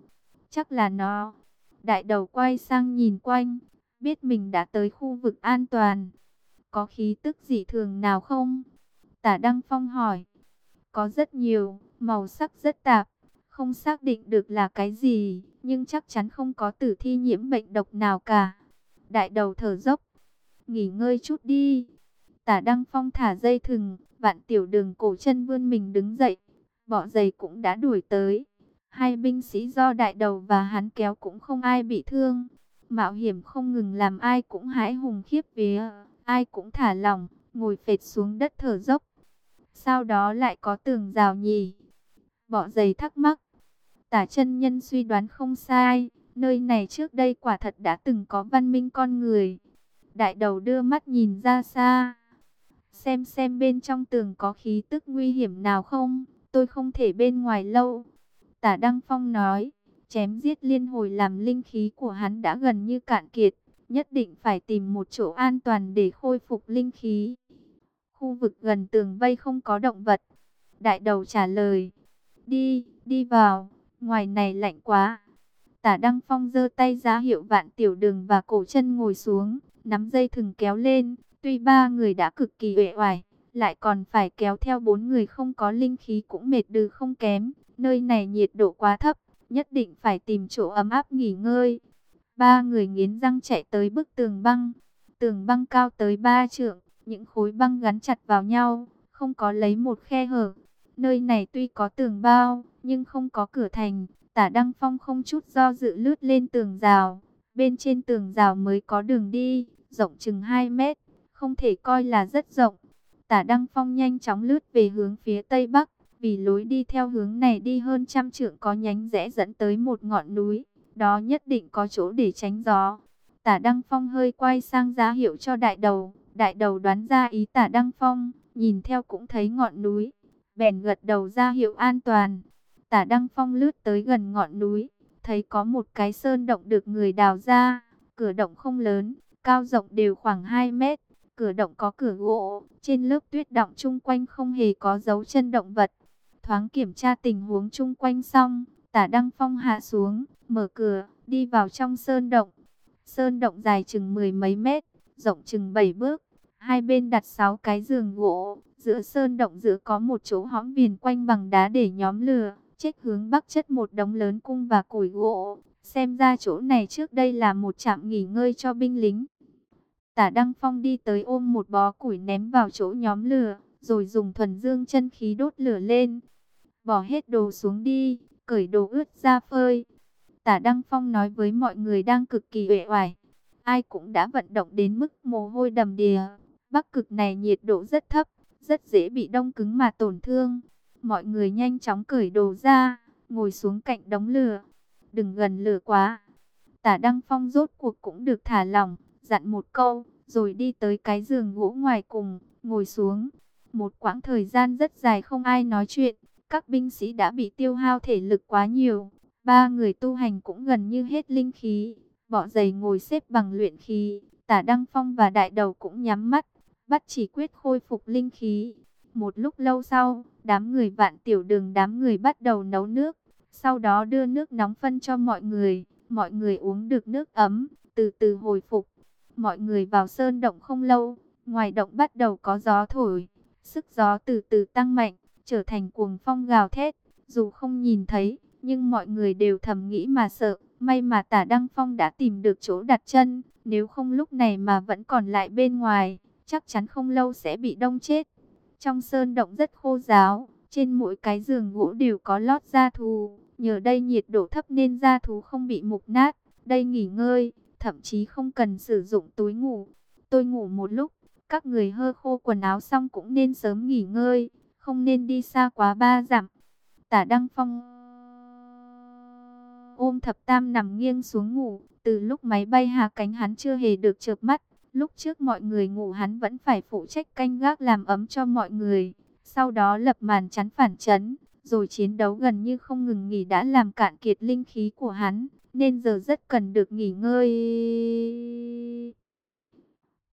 Speaker 1: Chắc là nó. Đại đầu quay sang nhìn quanh, biết mình đã tới khu vực an toàn. Có khí tức dị thường nào không? Tả Đăng Phong hỏi. Có rất nhiều, màu sắc rất tạp, không xác định được là cái gì, nhưng chắc chắn không có tử thi nhiễm bệnh độc nào cả. Đại đầu thở dốc, nghỉ ngơi chút đi. Tả Đăng Phong thả dây thừng, vạn tiểu đường cổ chân vươn mình đứng dậy, bỏ giày cũng đã đuổi tới. Hai binh sĩ do đại đầu và hắn kéo cũng không ai bị thương. Mạo hiểm không ngừng làm ai cũng hãi hùng khiếp vía, ai cũng thả lỏng, ngồi phệt xuống đất thở dốc. Sau đó lại có tường rào nhì. Bỏ giày thắc mắc. Tả chân nhân suy đoán không sai, nơi này trước đây quả thật đã từng có văn minh con người. Đại đầu đưa mắt nhìn ra xa. Xem xem bên trong tường có khí tức nguy hiểm nào không, tôi không thể bên ngoài lâu. Tả Đăng Phong nói, chém giết liên hồi làm linh khí của hắn đã gần như cạn kiệt, nhất định phải tìm một chỗ an toàn để khôi phục linh khí. Khu vực gần tường vây không có động vật. Đại đầu trả lời, đi, đi vào, ngoài này lạnh quá. Tả Đăng Phong giơ tay ra hiệu vạn tiểu đường và cổ chân ngồi xuống, nắm dây thừng kéo lên, tuy ba người đã cực kỳ uể oải, lại còn phải kéo theo bốn người không có linh khí cũng mệt đừ không kém. Nơi này nhiệt độ quá thấp, nhất định phải tìm chỗ ấm áp nghỉ ngơi. Ba người nghiến răng chạy tới bức tường băng. Tường băng cao tới ba trượng, những khối băng gắn chặt vào nhau, không có lấy một khe hở. Nơi này tuy có tường bao, nhưng không có cửa thành. Tả Đăng Phong không chút do dự lướt lên tường rào. Bên trên tường rào mới có đường đi, rộng chừng 2 mét, không thể coi là rất rộng. Tả Đăng Phong nhanh chóng lướt về hướng phía tây bắc, vì lối đi theo hướng này đi hơn trăm trượng có nhánh rẽ dẫn tới một ngọn núi, đó nhất định có chỗ để tránh gió. Tả Đăng Phong hơi quay sang giá hiệu cho đại đầu, đại đầu đoán ra ý tả Đăng Phong, nhìn theo cũng thấy ngọn núi, bèn gật đầu ra hiệu an toàn. Tả Đăng Phong lướt tới gần ngọn núi, thấy có một cái sơn động được người đào ra, cửa động không lớn, cao rộng đều khoảng 2 mét, cửa động có cửa gỗ, trên lớp tuyết động chung quanh không hề có dấu chân động vật. Thoáng kiểm tra tình huống chung quanh xong, tả Đăng Phong hạ xuống, mở cửa, đi vào trong sơn động. Sơn động dài chừng mười mấy mét, rộng chừng bảy bước. Hai bên đặt sáu cái giường gỗ, giữa sơn động giữa có một chỗ hõm viền quanh bằng đá để nhóm lửa. Chết hướng bắc chất một đống lớn cung và củi gỗ. Xem ra chỗ này trước đây là một trạm nghỉ ngơi cho binh lính. Tả Đăng Phong đi tới ôm một bó củi ném vào chỗ nhóm lửa, rồi dùng thuần dương chân khí đốt lửa lên. Bỏ hết đồ xuống đi, cởi đồ ướt ra phơi. Tả Đăng Phong nói với mọi người đang cực kỳ uể oải. Ai cũng đã vận động đến mức mồ hôi đầm đìa. Bắc cực này nhiệt độ rất thấp, rất dễ bị đông cứng mà tổn thương. Mọi người nhanh chóng cởi đồ ra, ngồi xuống cạnh đống lửa. Đừng gần lửa quá. Tả Đăng Phong rốt cuộc cũng được thả lỏng, dặn một câu, rồi đi tới cái giường gỗ ngoài cùng, ngồi xuống. Một quãng thời gian rất dài không ai nói chuyện, các binh sĩ đã bị tiêu hao thể lực quá nhiều. Ba người tu hành cũng gần như hết linh khí, bỏ giày ngồi xếp bằng luyện khí. Tả Đăng Phong và đại đầu cũng nhắm mắt, bắt chỉ quyết khôi phục linh khí. Một lúc lâu sau, đám người vạn tiểu đường đám người bắt đầu nấu nước. Sau đó đưa nước nóng phân cho mọi người, mọi người uống được nước ấm, từ từ hồi phục. Mọi người vào sơn động không lâu, ngoài động bắt đầu có gió thổi, sức gió từ từ tăng mạnh, trở thành cuồng phong gào thét. Dù không nhìn thấy, nhưng mọi người đều thầm nghĩ mà sợ, may mà tả Đăng Phong đã tìm được chỗ đặt chân, nếu không lúc này mà vẫn còn lại bên ngoài, chắc chắn không lâu sẽ bị đông chết. Trong sơn động rất khô giáo, trên mỗi cái giường gỗ đều có lót da thú, nhờ đây nhiệt độ thấp nên da thú không bị mục nát, đây nghỉ ngơi, thậm chí không cần sử dụng túi ngủ. Tôi ngủ một lúc, các người hơ khô quần áo xong cũng nên sớm nghỉ ngơi, không nên đi xa quá ba dặm. Tả Đăng Phong ôm thập tam nằm nghiêng xuống ngủ, từ lúc máy bay hạ cánh hắn chưa hề được chợp mắt. Lúc trước mọi người ngủ hắn vẫn phải phụ trách canh gác làm ấm cho mọi người, sau đó lập màn chắn phản chấn, rồi chiến đấu gần như không ngừng nghỉ đã làm cạn kiệt linh khí của hắn, nên giờ rất cần được nghỉ ngơi.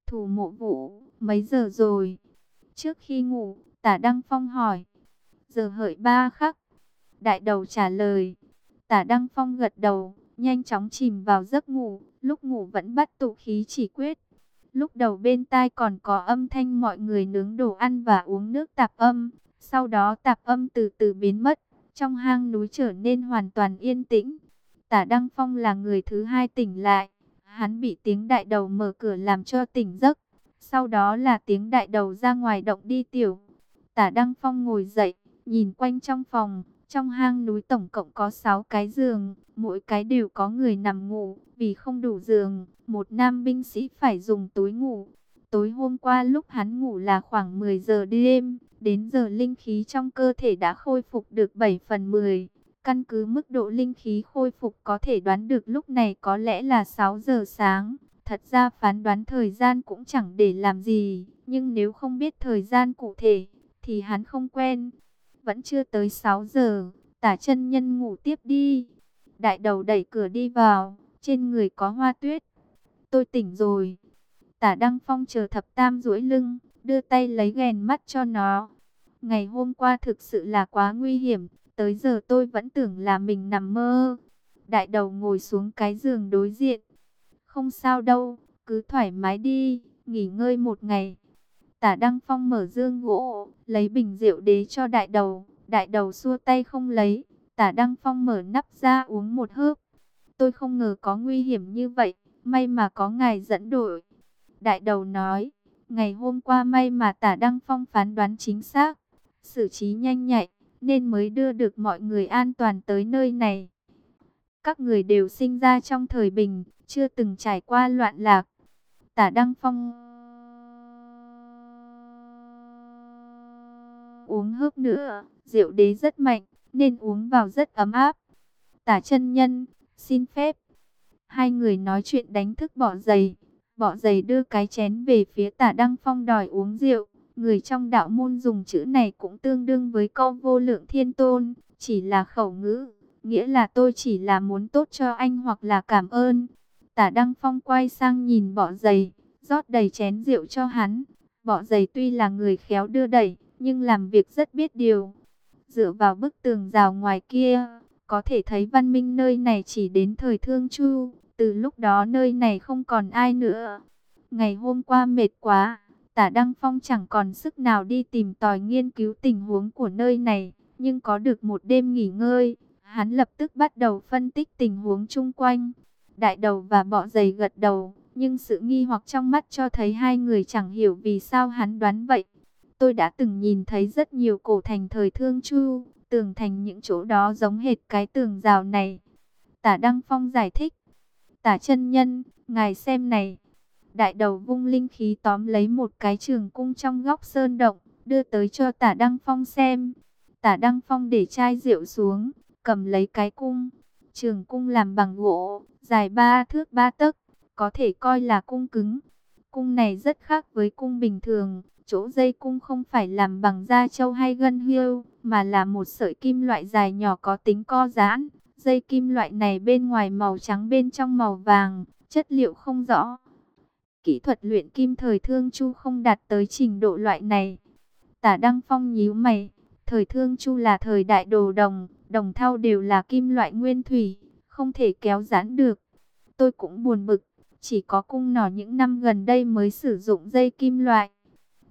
Speaker 1: Thủ mộ vũ, mấy giờ rồi? Trước khi ngủ, tả Đăng Phong hỏi. Giờ hợi ba khắc. Đại đầu trả lời. Tả Đăng Phong gật đầu, nhanh chóng chìm vào giấc ngủ, lúc ngủ vẫn bắt tụ khí chỉ quyết. Lúc đầu bên tai còn có âm thanh mọi người nướng đồ ăn và uống nước tạp âm, sau đó tạp âm từ từ biến mất, trong hang núi trở nên hoàn toàn yên tĩnh. Tả Đăng Phong là người thứ hai tỉnh lại, hắn bị tiếng đại đầu mở cửa làm cho tỉnh giấc, sau đó là tiếng đại đầu ra ngoài động đi tiểu. Tả Đăng Phong ngồi dậy, nhìn quanh trong phòng, trong hang núi tổng cộng có 6 cái giường, mỗi cái đều có người nằm ngủ, vì không đủ giường, một nam binh sĩ phải dùng túi ngủ. Tối hôm qua lúc hắn ngủ là khoảng 10 giờ đêm, đến giờ linh khí trong cơ thể đã khôi phục được 7 phần 10. Căn cứ mức độ linh khí khôi phục có thể đoán được lúc này có lẽ là 6 giờ sáng. Thật ra phán đoán thời gian cũng chẳng để làm gì, nhưng nếu không biết thời gian cụ thể, thì hắn không quen. Vẫn chưa tới 6 giờ, tả chân nhân ngủ tiếp đi. Đại đầu đẩy cửa đi vào, trên người có hoa tuyết. Tôi tỉnh rồi. Tả Đăng Phong chờ thập tam duỗi lưng, đưa tay lấy ghèn mắt cho nó. Ngày hôm qua thực sự là quá nguy hiểm, tới giờ tôi vẫn tưởng là mình nằm mơ. Đại đầu ngồi xuống cái giường đối diện. Không sao đâu, cứ thoải mái đi, nghỉ ngơi một ngày. Tả Đăng Phong mở dương gỗ, lấy bình rượu đế cho đại đầu. Đại đầu xua tay không lấy. Tả Đăng Phong mở nắp ra uống một hớp. Tôi không ngờ có nguy hiểm như vậy. May mà có ngài dẫn đội. Đại đầu nói. Ngày hôm qua may mà tả Đăng Phong phán đoán chính xác. Xử trí nhanh nhạy. Nên mới đưa được mọi người an toàn tới nơi này. Các người đều sinh ra trong thời bình. Chưa từng trải qua loạn lạc. Tả Đăng Phong uống hớp nữa, rượu đế rất mạnh, nên uống vào rất ấm áp. Tả chân nhân, xin phép. Hai người nói chuyện đánh thức bỏ giày. Bỏ giày đưa cái chén về phía tả Đăng Phong đòi uống rượu. Người trong đạo môn dùng chữ này cũng tương đương với câu vô lượng thiên tôn, chỉ là khẩu ngữ, nghĩa là tôi chỉ là muốn tốt cho anh hoặc là cảm ơn. Tả Đăng Phong quay sang nhìn bỏ giày, rót đầy chén rượu cho hắn. Bỏ giày tuy là người khéo đưa đẩy, nhưng làm việc rất biết điều. Dựa vào bức tường rào ngoài kia, có thể thấy văn minh nơi này chỉ đến thời thương chu, từ lúc đó nơi này không còn ai nữa. Ngày hôm qua mệt quá, tả Đăng Phong chẳng còn sức nào đi tìm tòi nghiên cứu tình huống của nơi này, nhưng có được một đêm nghỉ ngơi, Hắn lập tức bắt đầu phân tích tình huống chung quanh. Đại đầu và bọ dày gật đầu, nhưng sự nghi hoặc trong mắt cho thấy hai người chẳng hiểu vì sao hắn đoán vậy. Tôi đã từng nhìn thấy rất nhiều cổ thành thời thương chu, tường thành những chỗ đó giống hệt cái tường rào này. Tả Đăng Phong giải thích. Tả chân nhân, ngài xem này. Đại đầu vung linh khí tóm lấy một cái trường cung trong góc sơn động, đưa tới cho tả Đăng Phong xem. Tả Đăng Phong để chai rượu xuống, cầm lấy cái cung. Trường cung làm bằng gỗ, dài ba thước ba tấc, có thể coi là cung cứng. Cung này rất khác với cung bình thường, chỗ dây cung không phải làm bằng da trâu hay gân hươu, mà là một sợi kim loại dài nhỏ có tính co giãn. Dây kim loại này bên ngoài màu trắng bên trong màu vàng, chất liệu không rõ. Kỹ thuật luyện kim thời thương chu không đạt tới trình độ loại này. Tả Đăng Phong nhíu mày, thời thương chu là thời đại đồ đồng, đồng thau đều là kim loại nguyên thủy, không thể kéo giãn được. Tôi cũng buồn bực, chỉ có cung nỏ những năm gần đây mới sử dụng dây kim loại.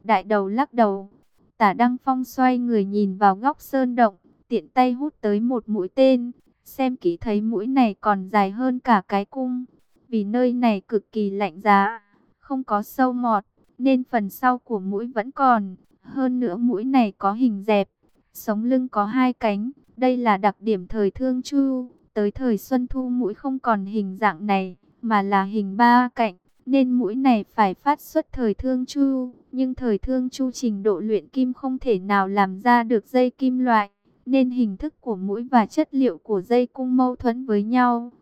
Speaker 1: Đại đầu lắc đầu, tả Đăng Phong xoay người nhìn vào góc sơn động, tiện tay hút tới một mũi tên, xem kỹ thấy mũi này còn dài hơn cả cái cung. Vì nơi này cực kỳ lạnh giá, không có sâu mọt, nên phần sau của mũi vẫn còn. Hơn nữa mũi này có hình dẹp, sống lưng có hai cánh, đây là đặc điểm thời thương chu. Tới thời xuân thu mũi không còn hình dạng này, mà là hình ba cạnh, nên mũi này phải phát xuất thời thương chu. Nhưng thời thương chu trình độ luyện kim không thể nào làm ra được dây kim loại, nên hình thức của mũi và chất liệu của dây cung mâu thuẫn với nhau.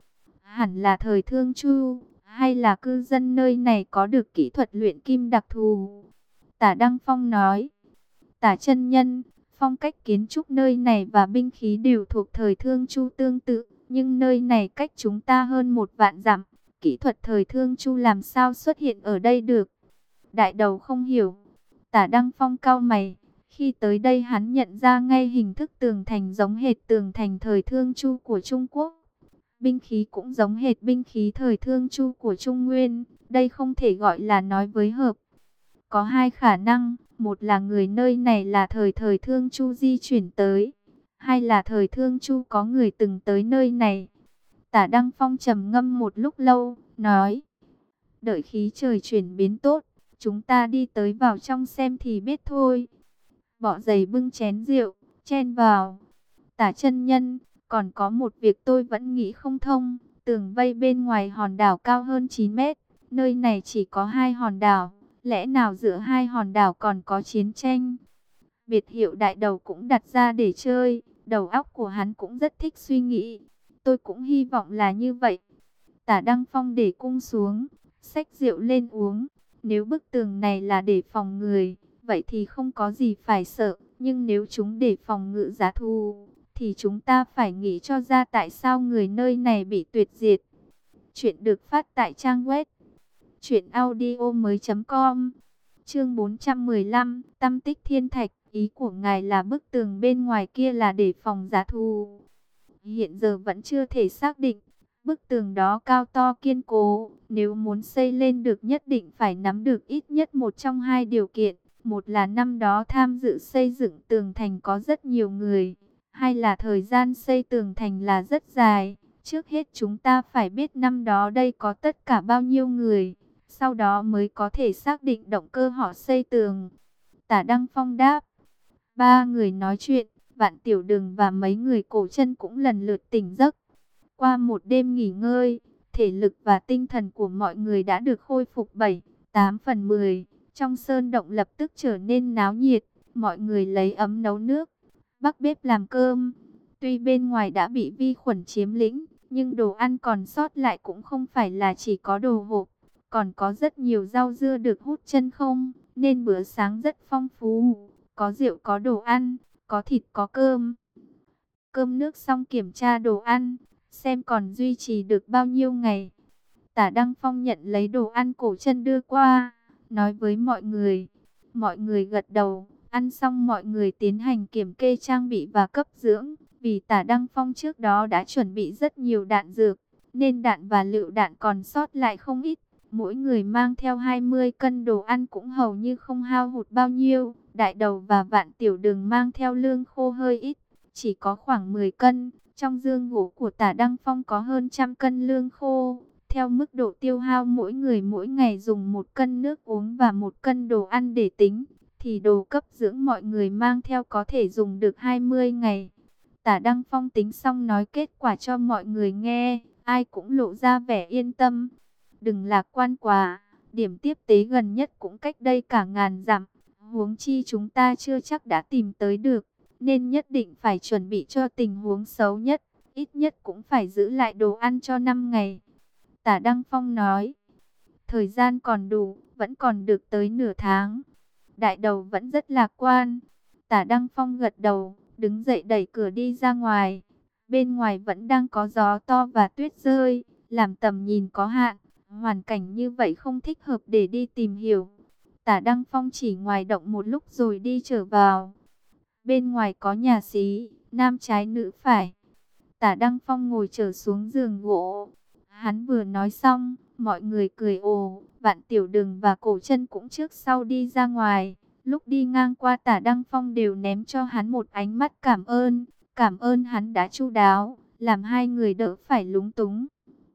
Speaker 1: Hẳn là thời thương chu, hay là cư dân nơi này có được kỹ thuật luyện kim đặc thù. Tả Đăng Phong nói, tả chân nhân, phong cách kiến trúc nơi này và binh khí đều thuộc thời thương chu tương tự, nhưng nơi này cách chúng ta hơn một vạn dặm. Kỹ thuật thời thương chu làm sao xuất hiện ở đây được? Đại đầu không hiểu. Tả Đăng Phong cao mày. Khi tới đây hắn nhận ra ngay hình thức tường thành giống hệt tường thành thời thương chu của Trung Quốc. Binh khí cũng giống hệt binh khí thời thương chu của Trung Nguyên. Đây không thể gọi là nói với hợp. Có hai khả năng. Một là người nơi này là thời thời thương chu di chuyển tới. Hai là thời thương chu có người từng tới nơi này. Tả Đăng Phong trầm ngâm một lúc lâu, nói. Đợi khí trời chuyển biến tốt, chúng ta đi tới vào trong xem thì biết thôi. Bỏ giày bưng chén rượu, chen vào. Tả chân nhân, còn có một việc tôi vẫn nghĩ không thông. Tường vây bên ngoài hòn đảo cao hơn 9 mét. Nơi này chỉ có hai hòn đảo. Lẽ nào giữa hai hòn đảo còn có chiến tranh? Biệt hiệu đại đầu cũng đặt ra để chơi. Đầu óc của hắn cũng rất thích suy nghĩ. Tôi cũng hy vọng là như vậy. Tả Đăng Phong để cung xuống, xách rượu lên uống. Nếu bức tường này là để phòng người, vậy thì không có gì phải sợ. Nhưng nếu chúng để phòng ngự giá thu, thì chúng ta phải nghĩ cho ra tại sao người nơi này bị tuyệt diệt. Chuyện được phát tại trang web truyệnaudiomoi.com. Chương 415, Tâm tích thiên thạch, ý của ngài là bức tường bên ngoài kia là để phòng giá thu. Hiện giờ vẫn chưa thể xác định, bức tường đó cao to kiên cố, nếu muốn xây lên được nhất định phải nắm được ít nhất một trong hai điều kiện. Một là năm đó tham dự xây dựng tường thành có rất nhiều người, hai là thời gian xây tường thành là rất dài. Trước hết chúng ta phải biết năm đó đây có tất cả bao nhiêu người, sau đó mới có thể xác định động cơ họ xây tường. Tả Đăng Phong đáp, ba người nói chuyện, Vạn Tiểu Đường và mấy người cổ chân cũng lần lượt tỉnh giấc. Qua một đêm nghỉ ngơi, thể lực và tinh thần của mọi người đã được khôi phục 7, 8 phần 10. Trong sơn động lập tức trở nên náo nhiệt, mọi người lấy ấm nấu nước, bắc bếp làm cơm. Tuy bên ngoài đã bị vi khuẩn chiếm lĩnh, nhưng đồ ăn còn sót lại cũng không phải là chỉ có đồ hộp, còn có rất nhiều rau dưa được hút chân không, nên bữa sáng rất phong phú, có rượu có đồ ăn, có thịt có cơm. Cơm nước xong kiểm tra đồ ăn, xem còn duy trì được bao nhiêu ngày. Tả Đăng Phong nhận lấy đồ ăn cổ chân đưa qua, nói với mọi người. Mọi người gật đầu, ăn xong mọi người tiến hành kiểm kê trang bị và cấp dưỡng. Vì tả Đăng Phong trước đó đã chuẩn bị rất nhiều đạn dược, nên đạn và lựu đạn còn sót lại không ít. Mỗi người mang theo 20 cân đồ ăn cũng hầu như không hao hụt bao nhiêu. Đại đầu và vạn tiểu đường mang theo lương khô hơi ít, chỉ có khoảng 10 cân. Trong dương gỗ của tả Đăng Phong có hơn trăm cân lương khô. Theo mức độ tiêu hao mỗi người mỗi ngày dùng một cân nước uống và một cân đồ ăn để tính, thì đồ cấp dưỡng mọi người mang theo có thể dùng được 20 ngày. Tả Đăng Phong tính xong nói kết quả cho mọi người nghe, ai cũng lộ ra vẻ yên tâm. Đừng lạc quan quá, điểm tiếp tế gần nhất cũng cách đây cả ngàn dặm. Huống chi chúng ta chưa chắc đã tìm tới được, nên nhất định phải chuẩn bị cho tình huống xấu nhất. Ít nhất cũng phải giữ lại đồ ăn cho 5 ngày. Tả Đăng Phong nói, thời gian còn đủ, vẫn còn được tới nửa tháng. Đại đầu vẫn rất lạc quan. Tả Đăng Phong gật đầu, đứng dậy đẩy cửa đi ra ngoài. Bên ngoài vẫn đang có gió to và tuyết rơi, làm tầm nhìn có hạn. Hoàn cảnh như vậy không thích hợp để đi tìm hiểu. Tả Đăng Phong chỉ ngoài động một lúc rồi đi trở vào. Bên ngoài có nhà xí, nam trái nữ phải. Tả Đăng Phong ngồi trở xuống giường gỗ. Hắn vừa nói xong, mọi người cười ồ, vạn tiểu đường và cổ chân cũng trước sau đi ra ngoài. Lúc đi ngang qua tả Đăng Phong đều ném cho hắn một ánh mắt cảm ơn, cảm ơn hắn đã chu đáo, làm hai người đỡ phải lúng túng.